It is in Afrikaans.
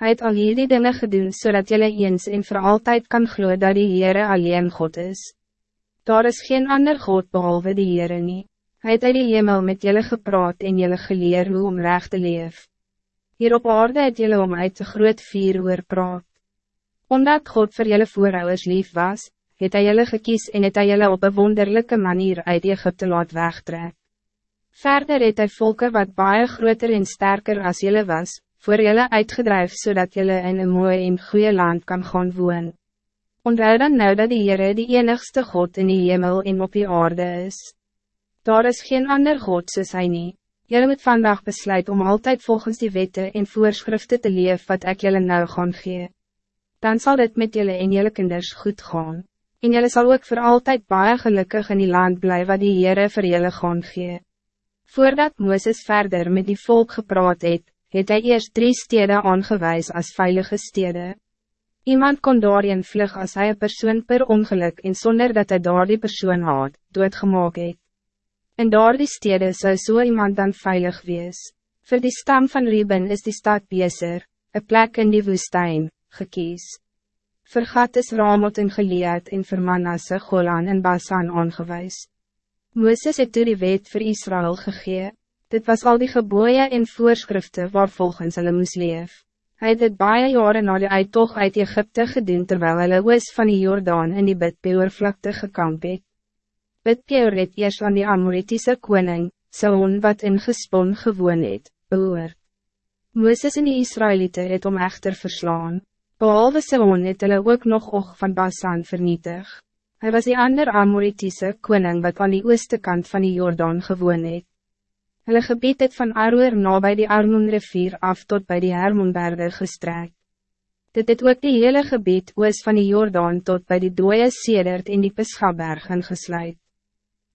Hij het al hierdie dinge gedoen, zodat so jullie eens en voor altijd kan gloeien dat die Heere alleen God is. Daar is geen ander God behalve die Heere nie. Hy het uit die hemel met jullie gepraat en jullie geleer hoe om recht te leef. Hier op aarde het jullie om uit te groot vier oor praat. Omdat God voor jullie voorouders lief was, het hy jullie gekies en het hy jullie op een wonderlijke manier uit Egypte laat wegtrek. Verder het hy volke wat baie groter en sterker als jullie was, voor jullie uitgedrijf zodat jullie in een mooi en goede land kan gaan woon. Onthou dan nou dat die Heere die enigste God in die hemel en op die aarde is. Daar is geen ander God soos hy nie. Jylle moet vandaag besluit om altijd volgens die wetten en voorschriften te leven wat ik jullie nou gaan gee. Dan zal dit met jullie en jullie kinders goed gaan. En jullie zal ook voor altijd baie gelukkig in die land blijven wat die Heere vir jullie gaan gee. Voordat Mooses verder met die volk gepraat het, het hy eerst drie steden aangewijs als veilige steden. Iemand kon daarin vlug als hij een persoon per ongeluk en zonder dat hij daar die persoon had, doodgemaak het. In daar die stede zou so iemand dan veilig wees. Voor die stam van Reuben is die stad Bezer, een plek in die woestijn, gekies. Vergat is Ramot en Gilead en vir Manasse Golan en Basan aangewijs. Mooses het toe die wet voor Israël gegee, dit was al die geboeien en voorschriften waar volgens hulle moes leef. Hij het het baie jare na die uittocht uit Egypte gedoen terwijl hulle oos van die Jordaan in die Bidpeoor vlakte gekamp het. Bidpeoor het eers aan die Amoritiese koning, Saon wat in gespon gewoon het, behoor. Mooses en die Israëlieten het om echter verslaan. Behalve Saon het hulle ook nog oog van Basan vernietig. Hij was die ander Amoritiese koning wat aan die ooste kant van die Jordaan gewoon het. Hulle gebied het van Aroer na by die Arnon rivier af tot bij die Hermonberge gestrek. Dit het ook die hele gebied oos van die Jordaan tot bij die dooie Sedert in die Peschabergen gesluit.